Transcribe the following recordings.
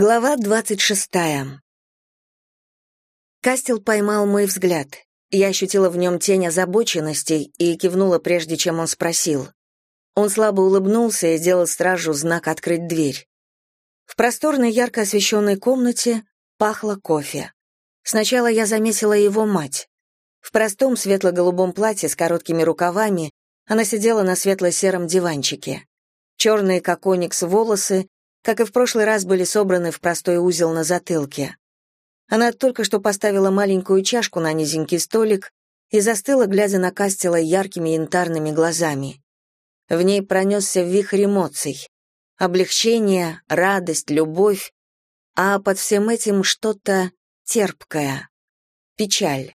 Глава двадцать шестая. Кастел поймал мой взгляд. Я ощутила в нем тень озабоченности и кивнула, прежде чем он спросил. Он слабо улыбнулся и сделал стражу знак «Открыть дверь». В просторной, ярко освещенной комнате пахло кофе. Сначала я заметила его мать. В простом светло-голубом платье с короткими рукавами она сидела на светло-сером диванчике. Черные, как оникс, волосы, как и в прошлый раз, были собраны в простой узел на затылке. Она только что поставила маленькую чашку на низенький столик и застыла, глядя на Кастела яркими янтарными глазами. В ней пронесся вихрь эмоций. Облегчение, радость, любовь, а под всем этим что-то терпкое. Печаль.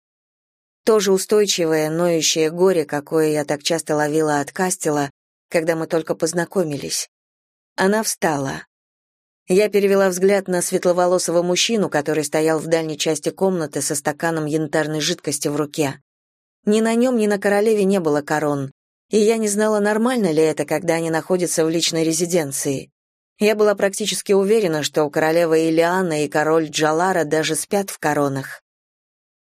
Тоже устойчивое, ноющее горе, какое я так часто ловила от Кастела, когда мы только познакомились. Она встала. Я перевела взгляд на светловолосого мужчину, который стоял в дальней части комнаты со стаканом янтарной жидкости в руке. Ни на нем, ни на королеве не было корон, и я не знала, нормально ли это, когда они находятся в личной резиденции. Я была практически уверена, что королева Илиана и король Джалара даже спят в коронах.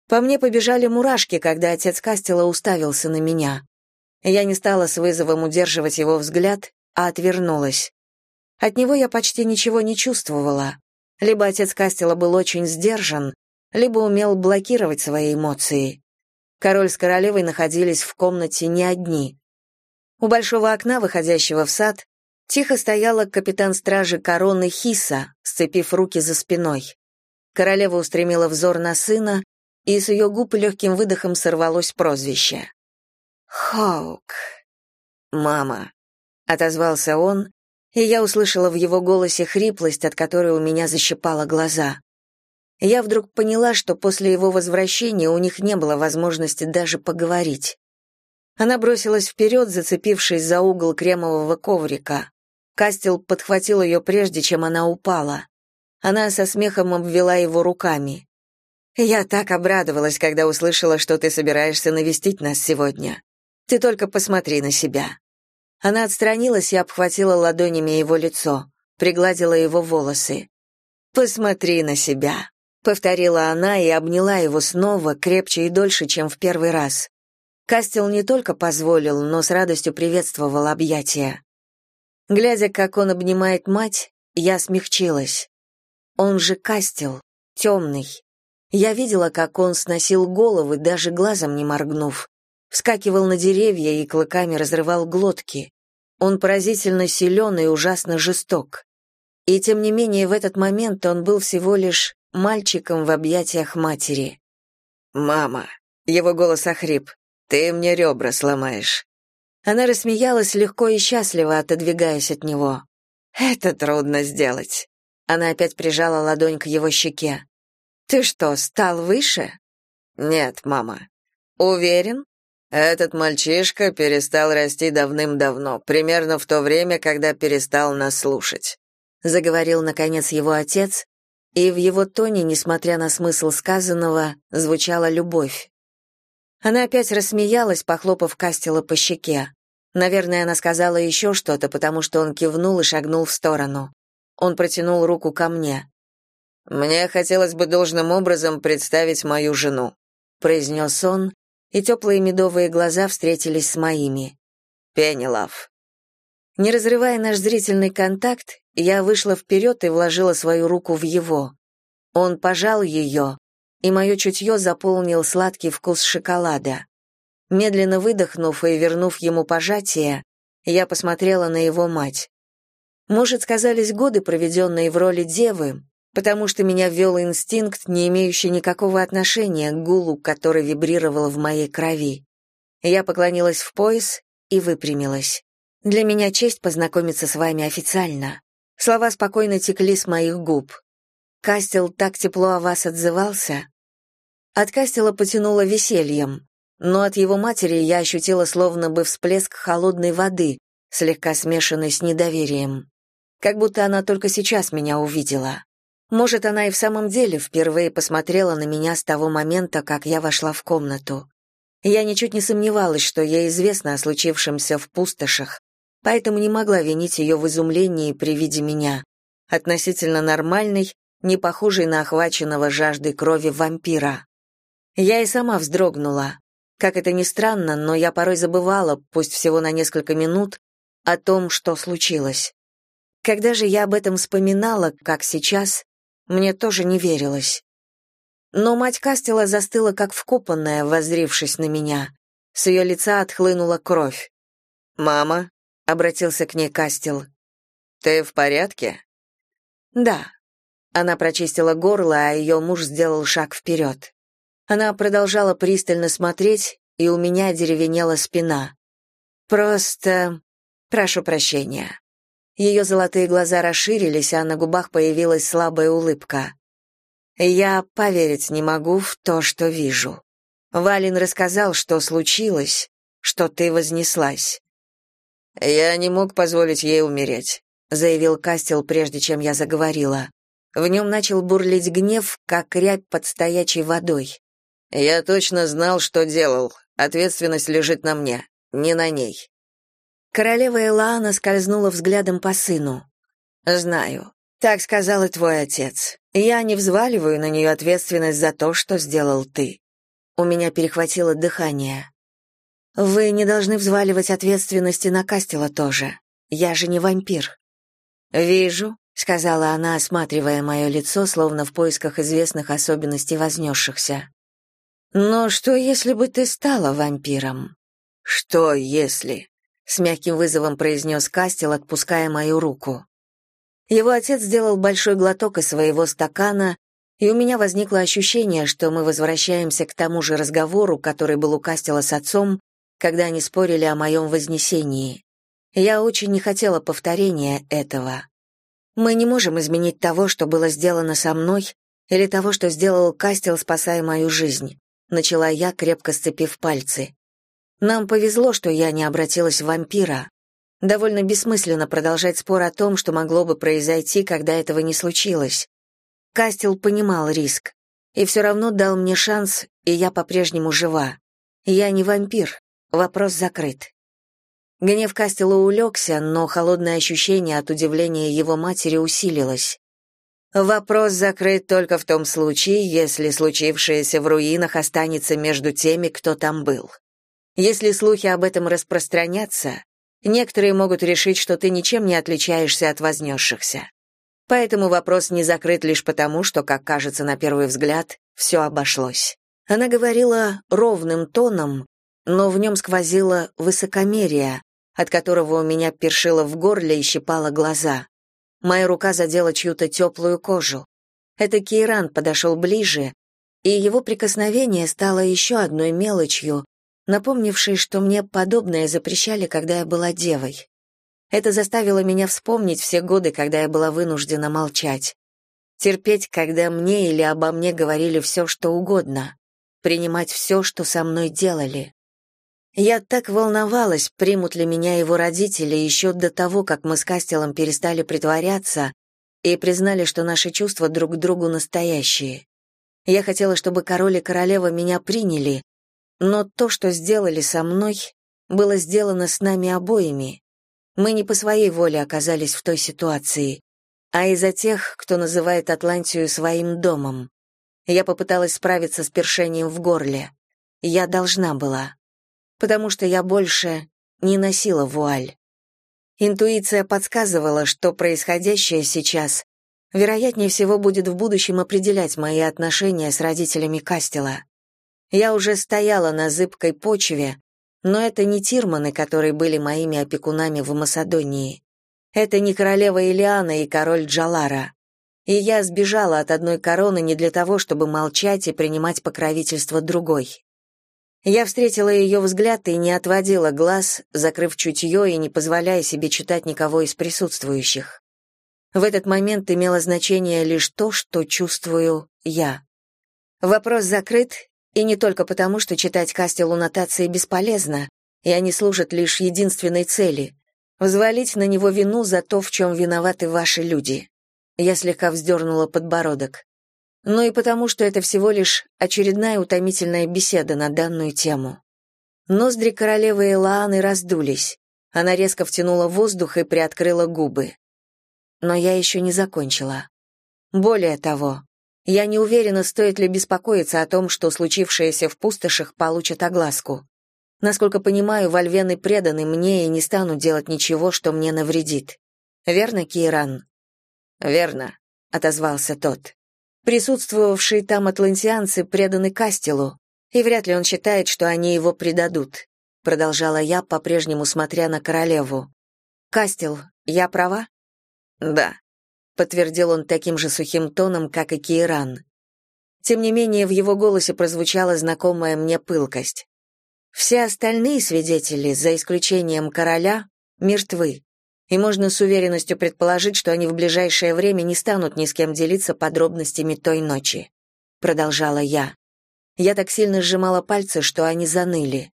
По мне побежали мурашки, когда отец Кастела уставился на меня. Я не стала с вызовом удерживать его взгляд, а отвернулась. От него я почти ничего не чувствовала. Либо отец Кастела был очень сдержан, либо умел блокировать свои эмоции. Король с королевой находились в комнате не одни. У большого окна, выходящего в сад, тихо стояла капитан стражи короны Хиса, сцепив руки за спиной. Королева устремила взор на сына, и с ее губ легким выдохом сорвалось прозвище. «Хоук». «Мама», — отозвался он, и я услышала в его голосе хриплость, от которой у меня защипало глаза. Я вдруг поняла, что после его возвращения у них не было возможности даже поговорить. Она бросилась вперед, зацепившись за угол кремового коврика. Кастел подхватил ее прежде, чем она упала. Она со смехом обвела его руками. «Я так обрадовалась, когда услышала, что ты собираешься навестить нас сегодня. Ты только посмотри на себя. Она отстранилась и обхватила ладонями его лицо, пригладила его волосы. «Посмотри на себя», — повторила она и обняла его снова, крепче и дольше, чем в первый раз. Кастел не только позволил, но с радостью приветствовал объятия. Глядя, как он обнимает мать, я смягчилась. Он же Кастел, темный. Я видела, как он сносил головы, даже глазом не моргнув. Вскакивал на деревья и клыками разрывал глотки. Он поразительно силен и ужасно жесток. И тем не менее в этот момент он был всего лишь мальчиком в объятиях матери. «Мама», — его голос охрип, — «ты мне ребра сломаешь». Она рассмеялась легко и счастливо, отодвигаясь от него. «Это трудно сделать». Она опять прижала ладонь к его щеке. «Ты что, стал выше?» «Нет, мама». «Уверен?» Этот мальчишка перестал расти давным-давно, примерно в то время, когда перестал нас слушать. Заговорил, наконец, его отец, и в его тоне, несмотря на смысл сказанного, звучала любовь. Она опять рассмеялась, похлопав Кастела по щеке. Наверное, она сказала еще что-то, потому что он кивнул и шагнул в сторону. Он протянул руку ко мне. «Мне хотелось бы должным образом представить мою жену», — произнес он, и теплые медовые глаза встретились с моими. Пенелав. Не разрывая наш зрительный контакт, я вышла вперед и вложила свою руку в его. Он пожал ее, и мое чутье заполнил сладкий вкус шоколада. Медленно выдохнув и вернув ему пожатие, я посмотрела на его мать. Может, сказались годы, проведенные в роли девы, потому что меня ввел инстинкт, не имеющий никакого отношения к гулу, который вибрировал в моей крови. Я поклонилась в пояс и выпрямилась. Для меня честь познакомиться с вами официально. Слова спокойно текли с моих губ. Кастел так тепло о вас отзывался. От Кастела потянуло весельем, но от его матери я ощутила словно бы всплеск холодной воды, слегка смешанной с недоверием. Как будто она только сейчас меня увидела. Может, она и в самом деле впервые посмотрела на меня с того момента, как я вошла в комнату. Я ничуть не сомневалась, что ей известно о случившемся в пустошах, поэтому не могла винить ее в изумлении при виде меня. относительно нормальный, не похожий на охваченного жаждой крови вампира. Я и сама вздрогнула. Как это ни странно, но я порой забывала, пусть всего на несколько минут, о том, что случилось. Когда же я об этом вспоминала, как сейчас, мне тоже не верилось. Но мать Кастела застыла как вкопанная, воззрившись на меня. С ее лица отхлынула кровь. «Мама», — обратился к ней Кастел, — «ты в порядке?» «Да». Она прочистила горло, а ее муж сделал шаг вперед. Она продолжала пристально смотреть, и у меня деревенела спина. «Просто... прошу прощения». Ее золотые глаза расширились, а на губах появилась слабая улыбка. «Я поверить не могу в то, что вижу. Валин рассказал, что случилось, что ты вознеслась». «Я не мог позволить ей умереть», — заявил Кастел, прежде чем я заговорила. В нем начал бурлить гнев, как рябь под стоячей водой. «Я точно знал, что делал. Ответственность лежит на мне, не на ней». Королева Элаана скользнула взглядом по сыну. «Знаю. Так сказал и твой отец. Я не взваливаю на нее ответственность за то, что сделал ты». У меня перехватило дыхание. «Вы не должны взваливать ответственности на Кастела тоже. Я же не вампир». «Вижу», — сказала она, осматривая мое лицо, словно в поисках известных особенностей вознесшихся. «Но что, если бы ты стала вампиром?» «Что, если?» — с мягким вызовом произнес Кастел, отпуская мою руку. Его отец сделал большой глоток из своего стакана, и у меня возникло ощущение, что мы возвращаемся к тому же разговору, который был у Кастела с отцом, когда они спорили о моем вознесении. Я очень не хотела повторения этого. Мы не можем изменить того, что было сделано со мной, или того, что сделал Кастел, спасая мою жизнь, начала я, крепко сцепив пальцы. Нам повезло, что я не обратилась в вампира. Довольно бессмысленно продолжать спор о том, что могло бы произойти, когда этого не случилось. Кастел понимал риск и все равно дал мне шанс, и я по-прежнему жива. Я не вампир, Вопрос закрыт. Гнев Кастела улегся, но холодное ощущение от удивления его матери усилилось. Вопрос закрыт только в том случае, если случившееся в руинах останется между теми, кто там был. Если слухи об этом распространятся, некоторые могут решить, что ты ничем не отличаешься от вознесшихся. Поэтому вопрос не закрыт лишь потому, что, как кажется на первый взгляд, все обошлось. Она говорила ровным тоном, но в нем сквозило высокомерие, от которого у меня першило в горле и щипало глаза. Моя рука задела чью-то теплую кожу. Это Кейран подошел ближе, и его прикосновение стало еще одной мелочью, напомнившей, что мне подобное запрещали, когда я была девой. Это заставило меня вспомнить все годы, когда я была вынуждена молчать. Терпеть, когда мне или обо мне говорили все, что угодно. Принимать все, что со мной делали. Я так волновалась, примут ли меня его родители еще до того, как мы с Кастелом перестали притворяться и признали, что наши чувства друг к другу настоящие. Я хотела, чтобы король и королева меня приняли, но то, что сделали со мной, было сделано с нами обоими. Мы не по своей воле оказались в той ситуации, а из-за тех, кто называет Атлантию своим домом. Я попыталась справиться с першением в горле. Я должна была потому что я больше не носила вуаль. Интуиция подсказывала, что происходящее сейчас, вероятнее всего, будет в будущем определять мои отношения с родителями Кастела. Я уже стояла на зыбкой почве, но это не Тирманы, которые были моими опекунами в Масадонии. Это не королева Илиана и король Джалара. И я сбежала от одной короны не для того, чтобы молчать и принимать покровительство другой. Я встретила ее взгляд и не отводила глаз, закрыв чутье и не позволяя себе читать никого из присутствующих. В этот момент имело значение лишь то, что чувствую я. Вопрос закрыт, и не только потому, что читать Кастелу нотации бесполезно, и они служат лишь единственной цели — взвалить на него вину за то, в чем виноваты ваши люди. Я слегка вздернула подбородок но и потому, что это всего лишь очередная утомительная беседа на данную тему. Ноздри королевы Элааны раздулись. Она резко втянула воздух и приоткрыла губы. но я еще не закончила. Более того, я не уверена, стоит ли беспокоиться о том, что случившееся в пустошах получит огласку. Насколько понимаю, вольвены преданы мне и не станут делать ничего, что мне навредит. Верно, Киран? Верно, отозвался тот. Присутствовавшие там атлантианцы преданы Кастелу, и вряд ли он считает, что они его предадут, продолжала я, по-прежнему смотря на королеву. Кастел, я права? Да, подтвердил он таким же сухим тоном, как и Киран. Тем не менее, в его голосе прозвучала знакомая мне пылкость. Все остальные свидетели, за исключением короля, мертвы, и можно с уверенностью предположить, что они в ближайшее время не станут ни с кем делиться подробностями той ночи. Продолжала я. Я так сильно сжимала пальцы, что они заныли.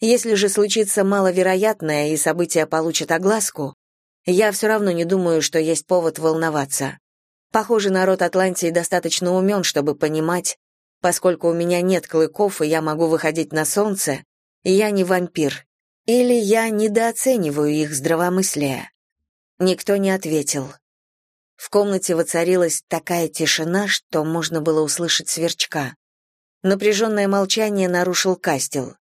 Если же случится маловероятное и события получат огласку, я все равно не думаю, что есть повод волноваться. Похоже, народ Атлантии достаточно умен, чтобы понимать, поскольку у меня нет клыков и я могу выходить на солнце, я не вампир. Или я недооцениваю их здравомыслие. Никто не ответил. В комнате воцарилась такая тишина, что можно было услышать сверчка. Напряженное молчание нарушил Кастел.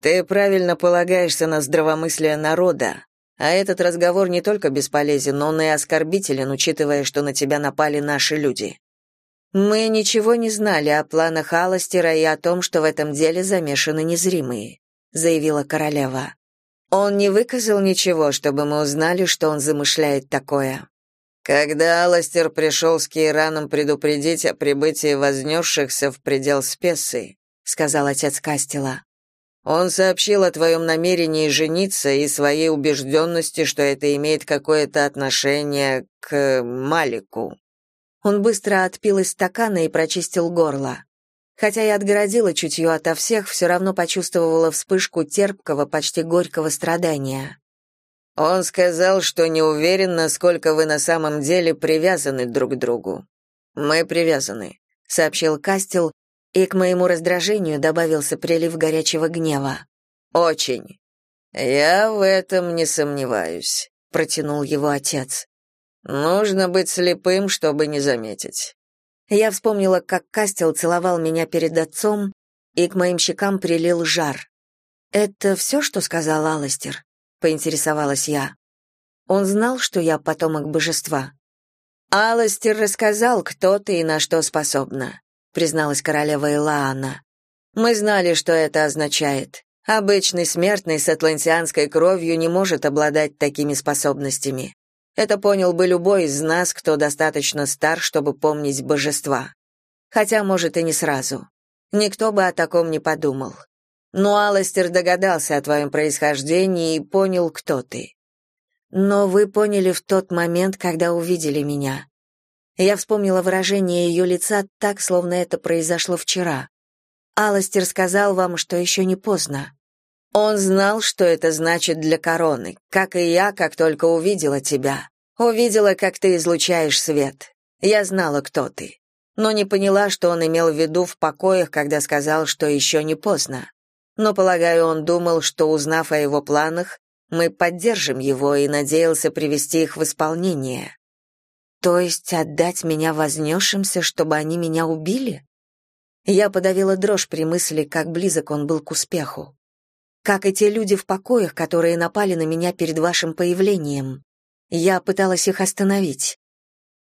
«Ты правильно полагаешься на здравомыслие народа, а этот разговор не только бесполезен, но и оскорбителен, учитывая, что на тебя напали наши люди. Мы ничего не знали о планах Аластера и о том, что в этом деле замешаны незримые, заявила королева. Он не выказал ничего, чтобы мы узнали, что он замышляет такое. Когда Аластер пришел с Кейраном предупредить о прибытии вознесшихся в предел Спесы, сказал отец Кастела. Он сообщил о твоем намерении жениться и своей убежденности, что это имеет какое-то отношение к Малику. Он быстро отпил из стакана и прочистил горло. Хотя я отгородила чутье ото всех, все равно почувствовала вспышку терпкого, почти горького страдания. Он сказал, что не уверен, насколько вы на самом деле привязаны друг к другу. Мы привязаны, сообщил Кастел и к моему раздражению добавился прилив горячего гнева. Очень. Я в этом не сомневаюсь, протянул его отец. Нужно быть слепым, чтобы не заметить. Я вспомнила, как Кастел целовал меня перед отцом, и к моим щекам прилил жар. Это все, что сказал Аластер? поинтересовалась я. Он знал, что я потомок божества. Аластер рассказал, кто ты и на что способна призналась королева Илаана. Мы знали, что это означает. Обычный смертный с атлантианской кровью не может обладать такими способностями. Это понял бы любой из нас, кто достаточно стар, чтобы помнить божества. Хотя, может, и не сразу. Никто бы о таком не подумал. Но Аластер догадался о твоем происхождении и понял, кто ты. Но вы поняли в тот момент, когда увидели меня. Я вспомнила выражение ее лица так, словно это произошло вчера. Аластер сказал вам, что еще не поздно. Он знал, что это значит для короны, как и я, как только увидела тебя. Увидела, как ты излучаешь свет. Я знала, кто ты. Но не поняла, что он имел в виду в покоях, когда сказал, что еще не поздно. Но, полагаю, он думал, что, узнав о его планах, мы поддержим его и надеялся привести их в исполнение. То есть отдать меня вознесшимся, чтобы они меня убили? Я подавила дрожь при мысли, как близок он был к успеху. Как и те люди в покоях, которые напали на меня перед вашим появлением. Я пыталась их остановить.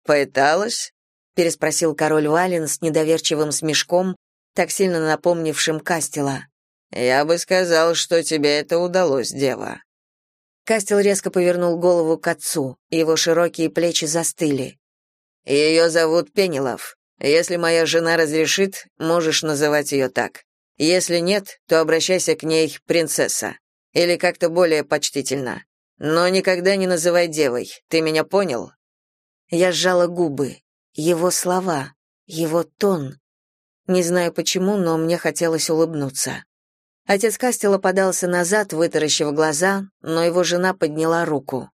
«Пыталась?» — переспросил король Вален с недоверчивым смешком, так сильно напомнившим Кастела. «Я бы сказал, что тебе это удалось, дева. Кастел резко повернул голову к отцу, его широкие плечи застыли. «Ее зовут Пенелов. Если моя жена разрешит, можешь называть ее так. Если нет, то обращайся к ней принцесса. Или как-то более почтительно. Но никогда не называй девой. Ты меня понял?» Я сжала губы. Его слова, его тон. Не знаю почему, но мне хотелось улыбнуться. Отец Кастела подался назад, вытаращив глаза, но его жена подняла руку.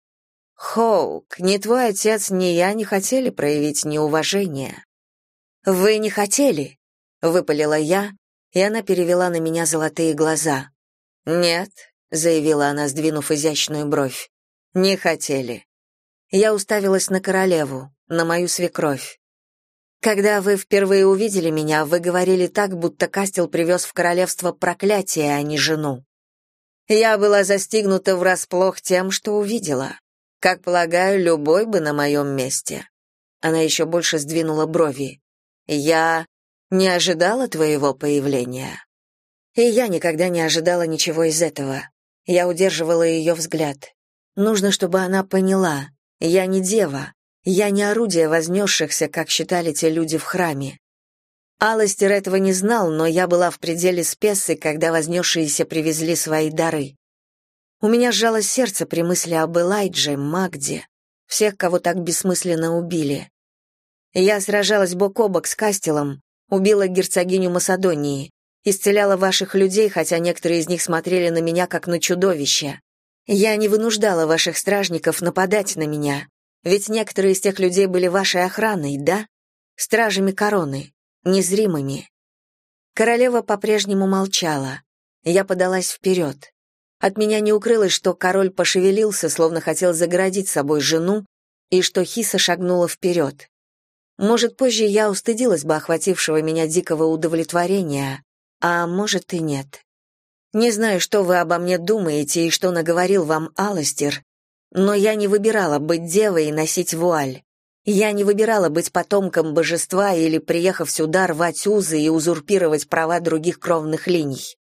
«Хоук, ни твой отец, ни я не хотели проявить неуважение». «Вы не хотели?» — выпалила я, и она перевела на меня золотые глаза. «Нет», — заявила она, сдвинув изящную бровь, — «не хотели». Я уставилась на королеву, на мою свекровь. Когда вы впервые увидели меня, вы говорили так, будто Кастел привез в королевство проклятие, а не жену. Я была застигнута врасплох тем, что увидела. Как полагаю, любой бы на моем месте. Она еще больше сдвинула брови. Я не ожидала твоего появления. И я никогда не ожидала ничего из этого. Я удерживала ее взгляд. Нужно, чтобы она поняла. Я не дева. Я не орудие вознесшихся, как считали те люди в храме. Аластер этого не знал, но я была в пределе спесы, когда вознесшиеся привезли свои дары. У меня сжалось сердце при мысли об Элайдже, Магде, всех, кого так бессмысленно убили. Я сражалась бок о бок с Кастелом, убила герцогиню Масадонии, исцеляла ваших людей, хотя некоторые из них смотрели на меня как на чудовище. Я не вынуждала ваших стражников нападать на меня, ведь некоторые из тех людей были вашей охраной, да? Стражами короны незримыми. Королева по-прежнему молчала. Я подалась вперед. От меня не укрылось, что король пошевелился, словно хотел загородить собой жену, и что Хиса шагнула вперед. Может, позже я устыдилась бы охватившего меня дикого удовлетворения, а может и нет. Не знаю, что вы обо мне думаете и что наговорил вам Аластер, но я не выбирала быть девой и носить вуаль. Я не выбирала быть потомком божества или, приехав сюда, рвать узы и узурпировать права других кровных линий.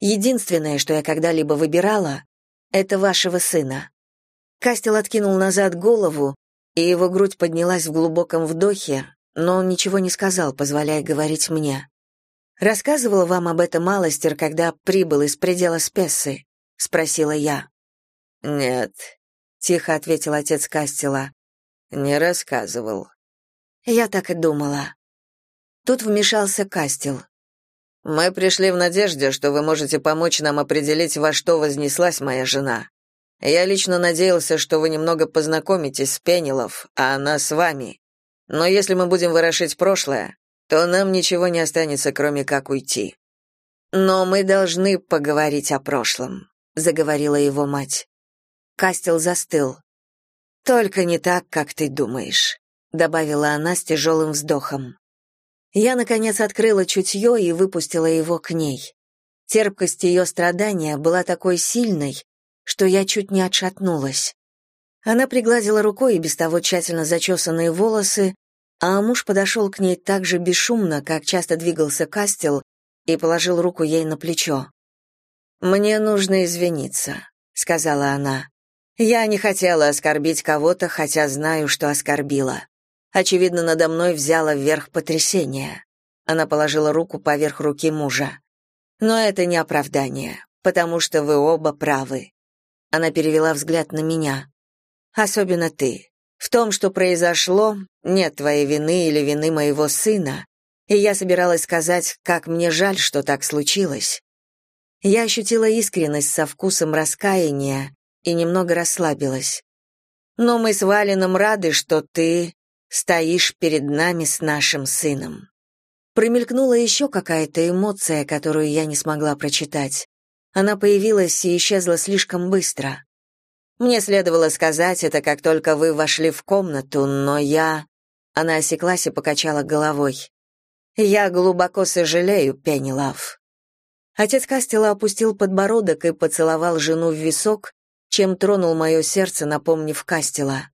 Единственное, что я когда-либо выбирала, это вашего сына. Кастел откинул назад голову, и его грудь поднялась в глубоком вдохе, но он ничего не сказал, позволяя говорить мне. «Рассказывала вам об этом Аластер, когда прибыл из предела Спессы?» — спросила я. «Нет», — тихо ответил отец Кастела. Не рассказывал. Я так и думала. Тут вмешался Кастел. Мы пришли в надежде, что вы можете помочь нам определить, во что вознеслась моя жена. Я лично надеялся, что вы немного познакомитесь с Пенелов, а она с вами. Но если мы будем ворошить прошлое, то нам ничего не останется, кроме как уйти. Но мы должны поговорить о прошлом, заговорила его мать. Кастел застыл. «Только не так, как ты думаешь», — добавила она с тяжелым вздохом. Я, наконец, открыла чутье и выпустила его к ней. Терпкость ее страдания была такой сильной, что я чуть не отшатнулась. Она пригладила рукой и без того тщательно зачесанные волосы, а муж подошел к ней так же бесшумно, как часто двигался Кастел, и положил руку ей на плечо. «Мне нужно извиниться», — сказала она. Я не хотела оскорбить кого-то, хотя знаю, что оскорбила. Очевидно, надо мной взяло вверх потрясение. Она положила руку поверх руки мужа. Но это не оправдание, потому что вы оба правы. Она перевела взгляд на меня. Особенно ты. В том, что произошло, нет твоей вины или вины моего сына, и я собиралась сказать, как мне жаль, что так случилось. Я ощутила искренность со вкусом раскаяния, и немного расслабилась. Но мы с Валином рады, что ты стоишь перед нами с нашим сыном. Промелькнула еще какая-то эмоция, которую я не смогла прочитать. Она появилась и исчезла слишком быстро. Мне следовало сказать это, как только вы вошли в комнату, но я... Она осеклась и покачала головой. Я глубоко сожалею, Пеннилав. Отец Кастела опустил подбородок и поцеловал жену в висок, чем тронул мое сердце, напомнив Кастела.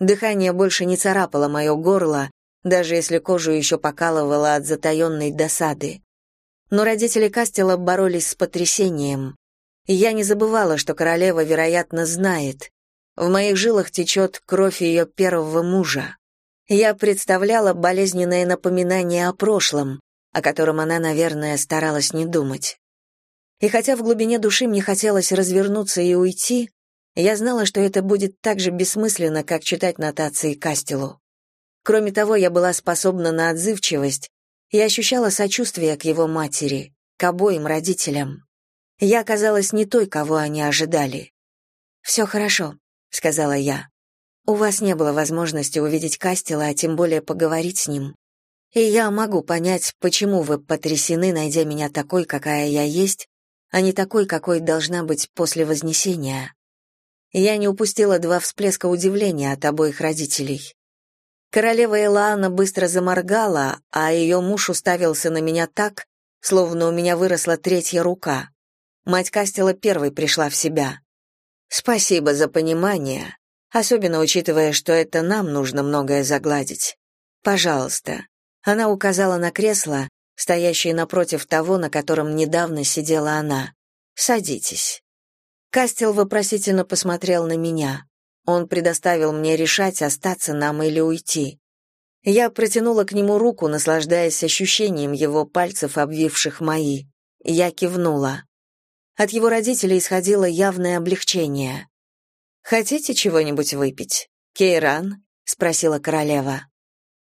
Дыхание больше не царапало мое горло, даже если кожу еще покалывало от затаенной досады. Но родители Кастела боролись с потрясением. Я не забывала, что королева, вероятно, знает. В моих жилах течет кровь ее первого мужа. Я представляла болезненное напоминание о прошлом, о котором она, наверное, старалась не думать. И хотя в глубине души мне хотелось развернуться и уйти, я знала, что это будет так же бессмысленно, как читать нотации Кастелу. Кроме того, я была способна на отзывчивость и ощущала сочувствие к его матери, к обоим родителям. Я оказалась не той, кого они ожидали. «Все хорошо», — сказала я. «У вас не было возможности увидеть Кастела, а тем более поговорить с ним. И я могу понять, почему вы потрясены, найдя меня такой, какая я есть, а не такой, какой должна быть после Вознесения. Я не упустила два всплеска удивления от обоих родителей. Королева Элаана быстро заморгала, а ее муж уставился на меня так, словно у меня выросла третья рука. Мать Кастела первой пришла в себя. «Спасибо за понимание, особенно учитывая, что это нам нужно многое загладить. Пожалуйста». Она указала на кресло, стоящее напротив того, на котором недавно сидела она. «Садитесь». Кастел вопросительно посмотрел на меня. Он предоставил мне решать, остаться нам или уйти. Я протянула к нему руку, наслаждаясь ощущением его пальцев, обвивших мои. Я кивнула. От его родителей исходило явное облегчение. «Хотите чего-нибудь выпить? Кейран?» — спросила королева.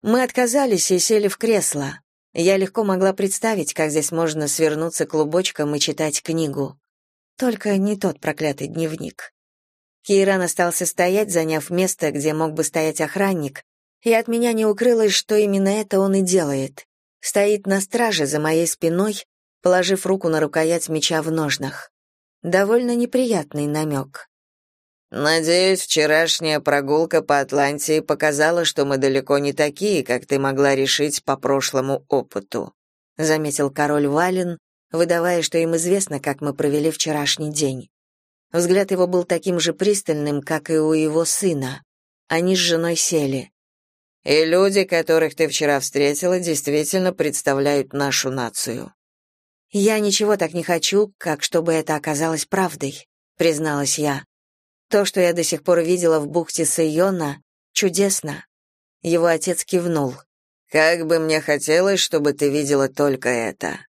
Мы отказались и сели в кресло. Я легко могла представить, как здесь можно свернуться клубочком и читать книгу. Только не тот проклятый дневник. Кейран остался стоять, заняв место, где мог бы стоять охранник, и от меня не укрылось, что именно это он и делает. Стоит на страже за моей спиной, положив руку на рукоять меча в ножнах. Довольно неприятный намек. «Надеюсь, вчерашняя прогулка по Атлантии показала, что мы далеко не такие, как ты могла решить по прошлому опыту», заметил король Вален, выдавая, что им известно, как мы провели вчерашний день. Взгляд его был таким же пристальным, как и у его сына. Они с женой сели. «И люди, которых ты вчера встретила, действительно представляют нашу нацию. «Я ничего так не хочу, как чтобы это оказалось правдой», — призналась я. «То, что я до сих пор видела в бухте Сайона, чудесно». Его отец кивнул. «Как бы мне хотелось, чтобы ты видела только это.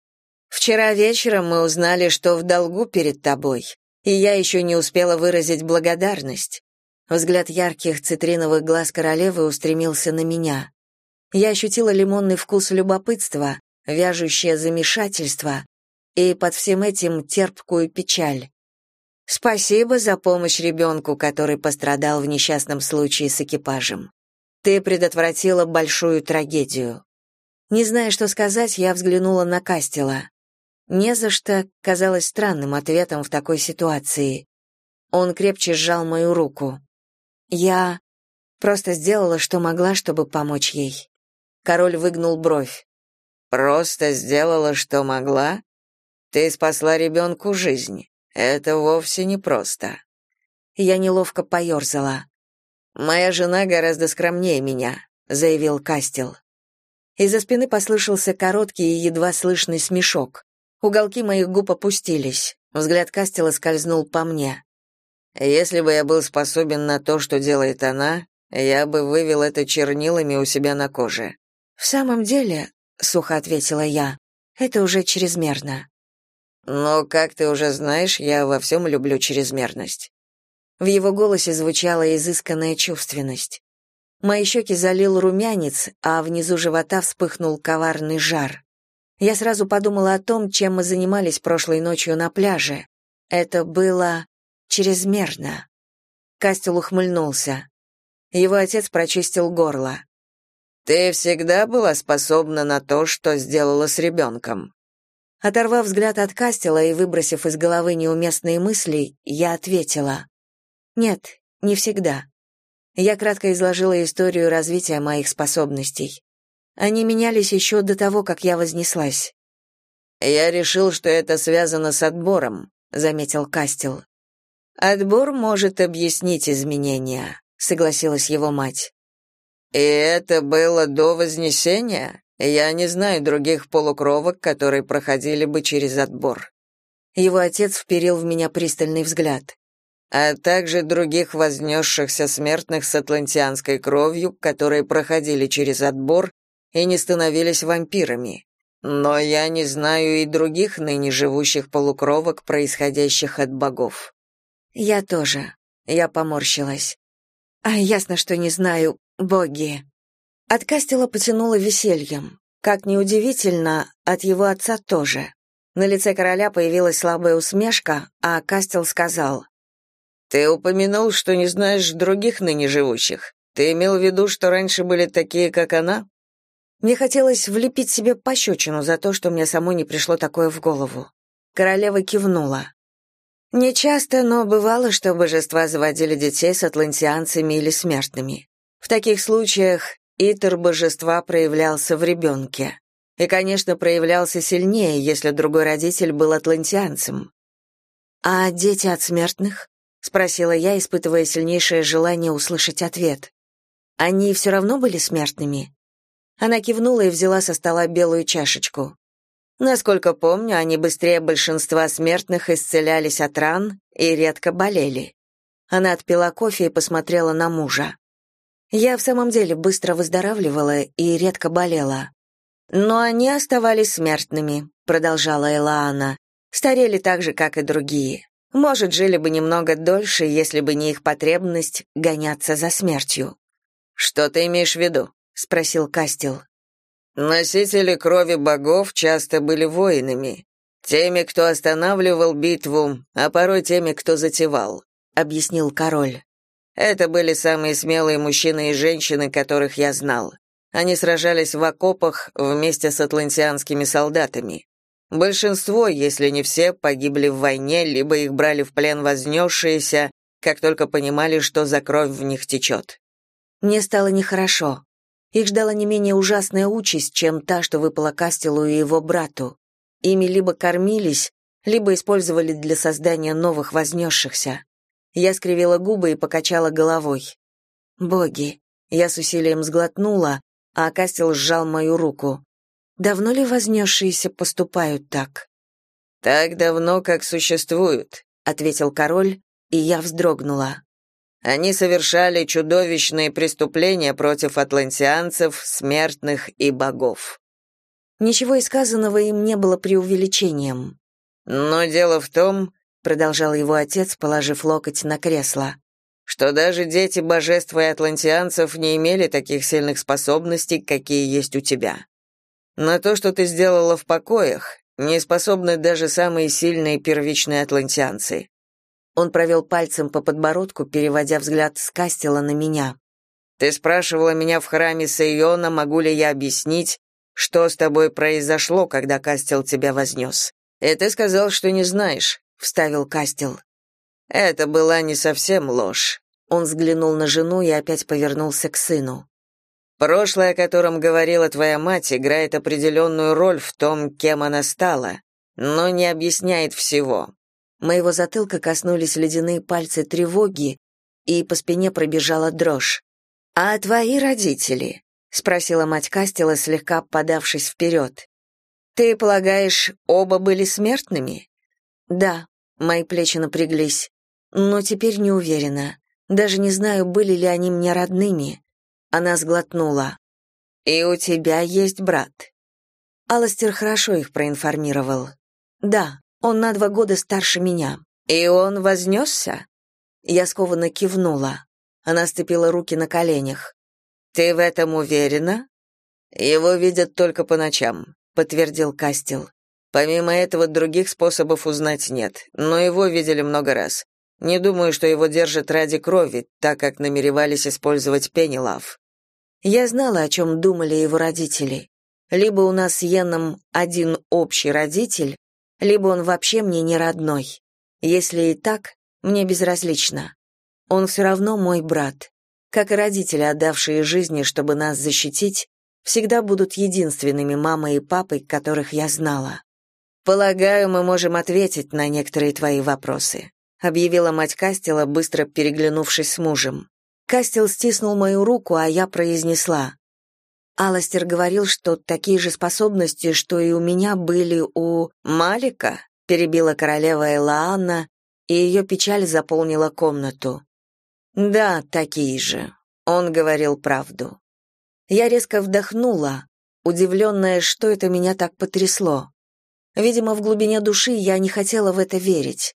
Вчера вечером мы узнали, что в долгу перед тобой, и я еще не успела выразить благодарность». Взгляд ярких цитриновых глаз королевы устремился на меня. Я ощутила лимонный вкус любопытства, вяжущее замешательство, и под всем этим терпкую печаль. Спасибо за помощь ребенку, который пострадал в несчастном случае с экипажем. Ты предотвратила большую трагедию. Не зная, что сказать, я взглянула на Кастела. Не за что казалось странным ответом в такой ситуации. Он крепче сжал мою руку. Я просто сделала, что могла, чтобы помочь ей. Король выгнул бровь. Просто сделала, что могла? Ты спасла ребенку жизнь. Это вовсе не просто. Я неловко поерзала. Моя жена гораздо скромнее меня, заявил Кастел. Из-за спины послышался короткий и едва слышный смешок. Уголки моих губ опустились. Взгляд Кастела скользнул по мне. Если бы я был способен на то, что делает она, я бы вывел это чернилами у себя на коже. В самом деле, сухо ответила я. Это уже чрезмерно. Но, как ты уже знаешь, я во всем люблю чрезмерность. В его голосе звучала изысканная чувственность. Мои щеки залил румянец, а внизу живота вспыхнул коварный жар. Я сразу подумала о том, чем мы занимались прошлой ночью на пляже. Это было чрезмерно. Кастел ухмыльнулся. Его отец прочистил горло. «Ты всегда была способна на то, что сделала с ребенком?» Оторвав взгляд от Кастела и выбросив из головы неуместные мысли, я ответила. «Нет, не всегда». Я кратко изложила историю развития моих способностей. Они менялись еще до того, как я вознеслась. «Я решил, что это связано с отбором», — заметил Кастел. «Отбор может объяснить изменения», — согласилась его мать. «И это было до Вознесения?» Я не знаю других полукровок, которые проходили бы через отбор. Его отец вперил в меня пристальный взгляд. А также других вознесшихся смертных с атлантианской кровью, которые проходили через отбор и не становились вампирами. Но я не знаю и других ныне живущих полукровок, происходящих от богов. Я тоже. Я поморщилась. А ясно, что не знаю боги. От Кастела потянуло весельем. Как ни удивительно, от его отца тоже. На лице короля появилась слабая усмешка, а Кастел сказал, «Ты упомянул, что не знаешь других ныне живущих. Ты имел в виду, что раньше были такие, как она?» Мне хотелось влепить себе пощечину за то, что мне самой не пришло такое в голову. Королева кивнула. Не часто, но бывало, что божества заводили детей с атлантианцами или смертными. В таких случаях итер божества проявлялся в ребенке. И, конечно, проявлялся сильнее, если другой родитель был атлантианцем. «А дети от смертных?» — спросила я, испытывая сильнейшее желание услышать ответ. «Они все равно были смертными?» Она кивнула и взяла со стола белую чашечку. Насколько помню, они быстрее большинства смертных исцелялись от ран и редко болели. Она отпила кофе и посмотрела на мужа. Я в самом деле быстро выздоравливала и редко болела. Но они оставались смертными, продолжала Элаана. Старели так же, как и другие. Может, жили бы немного дольше, если бы не их потребность гоняться за смертью. Что ты имеешь в виду? спросил Кастел. Носители крови богов часто были воинами, теми, кто останавливал битву, а порой теми, кто затевал, объяснил король. Это были самые смелые мужчины и женщины, которых я знал. Они сражались в окопах вместе с атлантианскими солдатами. Большинство, если не все, погибли в войне, либо их брали в плен вознесшиеся, как только понимали, что за кровь в них течет. Мне стало нехорошо. Их ждала не менее ужасная участь, чем та, что выпала Кастелу и его брату. Ими либо кормились, либо использовали для создания новых вознесшихся. Я скривила губы и покачала головой. «Боги!» Я с усилием сглотнула, а Кастел сжал мою руку. «Давно ли вознесшиеся поступают так?» «Так давно, как существуют», — ответил король, и я вздрогнула. Они совершали чудовищные преступления против атлантианцев, смертных и богов. Ничего из сказанного им не было преувеличением. Но дело в том, продолжал его отец, положив локоть на кресло, что даже дети божеств и атлантианцев не имели таких сильных способностей, какие есть у тебя. На то, что ты сделала в покоях, не способны даже самые сильные первичные атлантианцы. Он провел пальцем по подбородку, переводя взгляд с Кастела на меня. «Ты спрашивала меня в храме Сайона, могу ли я объяснить, что с тобой произошло, когда Кастел тебя вознес. И ты сказал, что не знаешь», — вставил Кастел. «Это была не совсем ложь». Он взглянул на жену и опять повернулся к сыну. «Прошлое, о котором говорила твоя мать, играет определенную роль в том, кем она стала, но не объясняет всего. Моего затылка коснулись ледяные пальцы тревоги, и по спине пробежала дрожь. «А твои родители?» — спросила мать Кастела, слегка подавшись вперед. «Ты полагаешь, оба были смертными?» «Да», — мои плечи напряглись. «Но теперь не уверена. Даже не знаю, были ли они мне родными». Она сглотнула. «И у тебя есть брат?» Аластер хорошо их проинформировал. «Да, он на два года старше меня. И он вознесся?» Я скованно кивнула. Она сцепила руки на коленях. «Ты в этом уверена?» «Его видят только по ночам», — подтвердил Кастел. «Помимо этого, других способов узнать нет, но его видели много раз. Не думаю, что его держат ради крови, так как намеревались использовать Пенелав». Я знала, о чем думали его родители. Либо у нас с Йеном один общий родитель, либо он вообще мне не родной. Если и так, мне безразлично. Он все равно мой брат. Как и родители, отдавшие жизни, чтобы нас защитить, всегда будут единственными мамой и папой, которых я знала. Полагаю, мы можем ответить на некоторые твои вопросы, объявила мать Кастела, быстро переглянувшись с мужем. Кастел стиснул мою руку, а я произнесла: Аластер говорил, что такие же способности, что и у меня были у Малика, перебила королева Элаанна, и ее печаль заполнила комнату. Да, такие же. Он говорил правду. Я резко вдохнула, удивленная, что это меня так потрясло. Видимо, в глубине души я не хотела в это верить.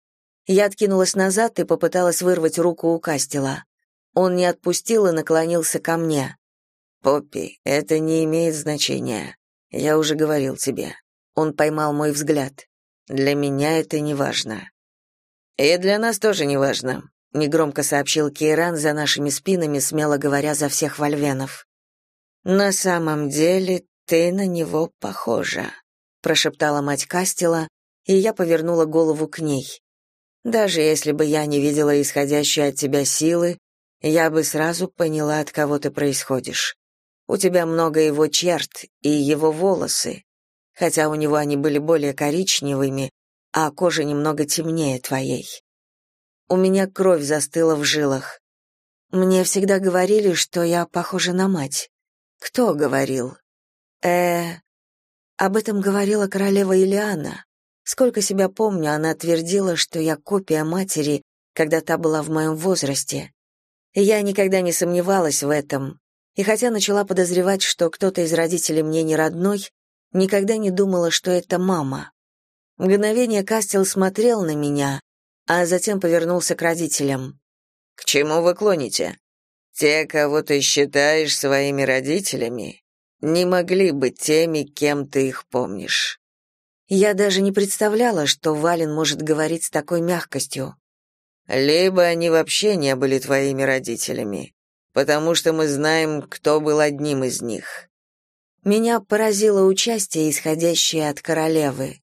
Я откинулась назад и попыталась вырвать руку у Кастела. Он не отпустил и наклонился ко мне. Поппи, это не имеет значения. Я уже говорил тебе. Он поймал мой взгляд. Для меня это не важно. И для нас тоже не важно, негромко сообщил Кейран за нашими спинами, смело говоря за всех вольвенов. На самом деле ты на него похожа, прошептала мать Кастела, и я повернула голову к ней. Даже если бы я не видела исходящей от тебя силы, я бы сразу поняла, от кого ты происходишь. У тебя много его черт и его волосы, хотя у него они были более коричневыми, а кожа немного темнее твоей. У меня кровь застыла в жилах. Мне всегда говорили, что я похожа на мать. Кто говорил? Э, об этом говорила королева Илиана. Сколько себя помню, она твердила, что я копия матери, когда та была в моем возрасте. Я никогда не сомневалась в этом, и хотя начала подозревать, что кто-то из родителей мне не родной, никогда не думала, что это мама. Мгновение Кастел смотрел на меня, а затем повернулся к родителям. «К чему вы клоните? Те, кого ты считаешь своими родителями, не могли быть теми, кем ты их помнишь. Я даже не представляла, что Вален может говорить с такой мягкостью. Либо они вообще не были твоими родителями, потому что мы знаем, кто был одним из них. Меня поразило участие, исходящее от королевы.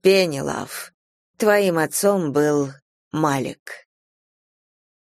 Пенелав, твоим отцом был Малик.